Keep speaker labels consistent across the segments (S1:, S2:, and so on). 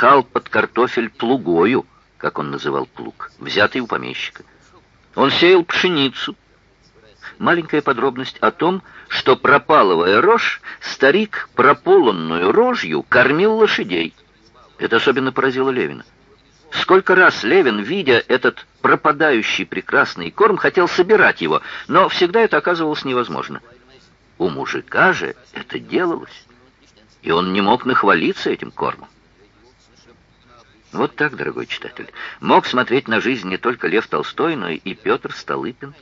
S1: пахал под картофель плугою, как он называл плуг, взятый у помещика. Он сеял пшеницу. Маленькая подробность о том, что пропалывая рожь, старик прополанную рожью кормил лошадей. Это особенно поразило Левина. Сколько раз Левин, видя этот пропадающий прекрасный корм, хотел собирать его, но всегда это оказывалось невозможно. У мужика же это делалось, и он не мог нахвалиться этим кормом. Вот так, дорогой читатель, мог смотреть на жизнь не только Лев Толстой, но и Петр Столыпин.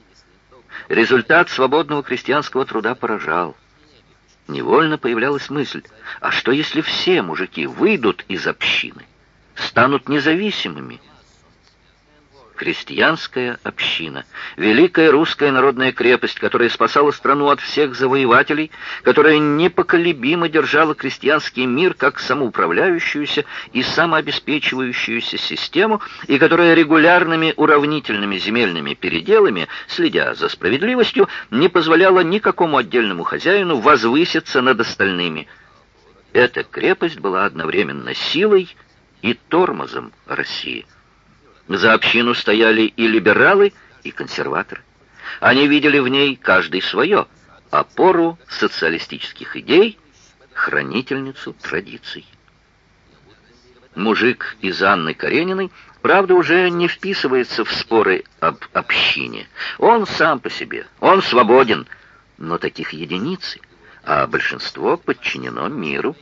S1: Результат свободного крестьянского труда поражал. Невольно появлялась мысль, а что если все мужики выйдут из общины, станут независимыми, крестьянская община, великая русская народная крепость, которая спасала страну от всех завоевателей, которая непоколебимо держала крестьянский мир как самоуправляющуюся и самообеспечивающуюся систему, и которая регулярными уравнительными земельными переделами, следя за справедливостью, не позволяла никакому отдельному хозяину возвыситься над остальными. Эта крепость была одновременно силой и тормозом России. За общину стояли и либералы, и консерваторы. Они видели в ней каждый свое, опору социалистических идей, хранительницу традиций. Мужик из Анны Карениной, правда, уже не вписывается в споры об общине. Он сам по себе, он свободен, но таких единицы, а большинство подчинено миру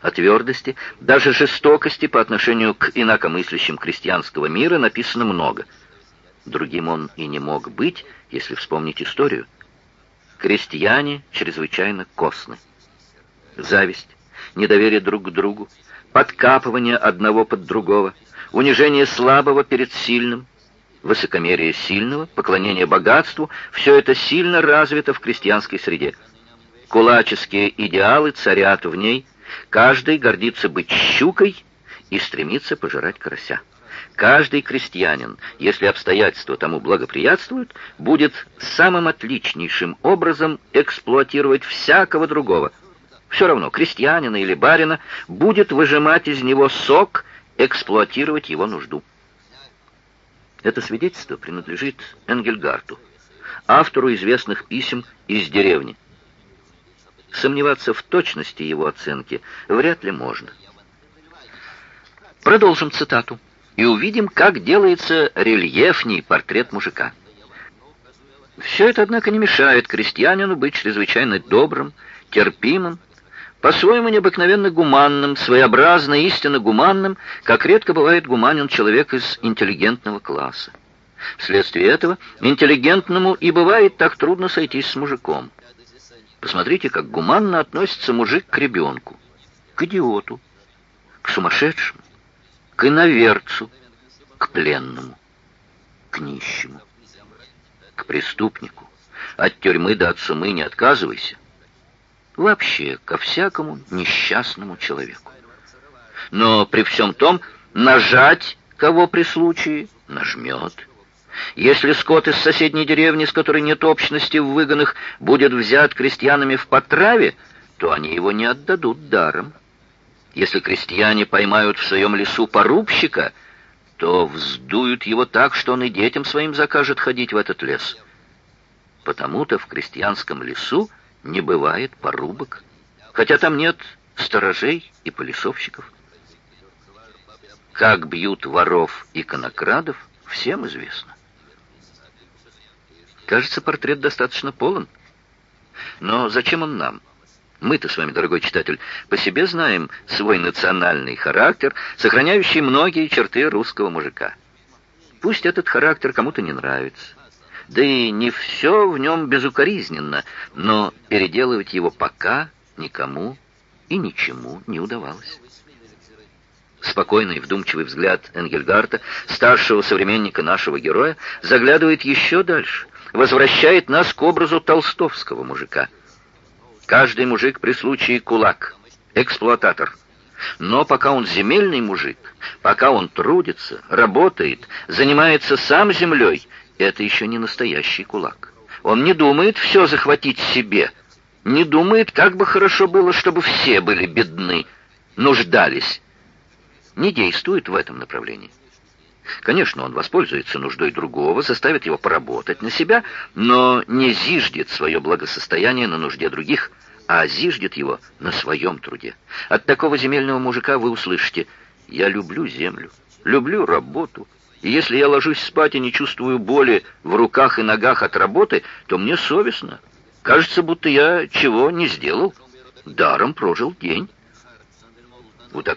S1: о твердости, даже жестокости по отношению к инакомыслящим крестьянского мира написано много. Другим он и не мог быть, если вспомнить историю. Крестьяне чрезвычайно косны. Зависть, недоверие друг к другу, подкапывание одного под другого, унижение слабого перед сильным, высокомерие сильного, поклонение богатству — все это сильно развито в крестьянской среде. Кулаческие идеалы царят в ней — Каждый гордится быть щукой и стремится пожирать карася. Каждый крестьянин, если обстоятельства тому благоприятствуют, будет самым отличнейшим образом эксплуатировать всякого другого. Все равно, крестьянина или барина, будет выжимать из него сок, эксплуатировать его нужду. Это свидетельство принадлежит Энгельгарту, автору известных писем из деревни. Сомневаться в точности его оценки вряд ли можно. Продолжим цитату и увидим, как делается рельефней портрет мужика. Все это, однако, не мешает крестьянину быть чрезвычайно добрым, терпимым, по-своему необыкновенно гуманным, своеобразно, истинно гуманным, как редко бывает гуманен человек из интеллигентного класса. Вследствие этого интеллигентному и бывает так трудно сойтись с мужиком. Посмотрите, как гуманно относится мужик к ребенку, к идиоту, к сумасшедшему, к иноверцу, к пленному, к нищему, к преступнику. От тюрьмы до отсумы не отказывайся. Вообще, ко всякому несчастному человеку. Но при всем том, нажать кого при случае нажмет. Если скот из соседней деревни, с которой нет общности в выгонах, будет взят крестьянами в потраве, то они его не отдадут даром. Если крестьяне поймают в своем лесу порубщика, то вздуют его так, что он и детям своим закажет ходить в этот лес. Потому-то в крестьянском лесу не бывает порубок, хотя там нет сторожей и полисовщиков. Как бьют воров и конокрадов, всем известно. Кажется, портрет достаточно полон. Но зачем он нам? Мы-то с вами, дорогой читатель, по себе знаем свой национальный характер, сохраняющий многие черты русского мужика. Пусть этот характер кому-то не нравится. Да и не все в нем безукоризненно, но переделывать его пока никому и ничему не удавалось. Спокойный вдумчивый взгляд Энгельгарта, старшего современника нашего героя, заглядывает еще дальше — возвращает нас к образу толстовского мужика. Каждый мужик при случае кулак, эксплуататор. Но пока он земельный мужик, пока он трудится, работает, занимается сам землей, это еще не настоящий кулак. Он не думает все захватить себе, не думает, как бы хорошо было, чтобы все были бедны, нуждались. не действует в этом направлении. Конечно, он воспользуется нуждой другого, заставит его поработать на себя, но не зиждет свое благосостояние на нужде других, а зиждет его на своем труде. От такого земельного мужика вы услышите «Я люблю землю, люблю работу, и если я ложусь спать и не чувствую боли в руках и ногах от работы, то мне совестно. Кажется, будто я чего не сделал, даром прожил день». У такого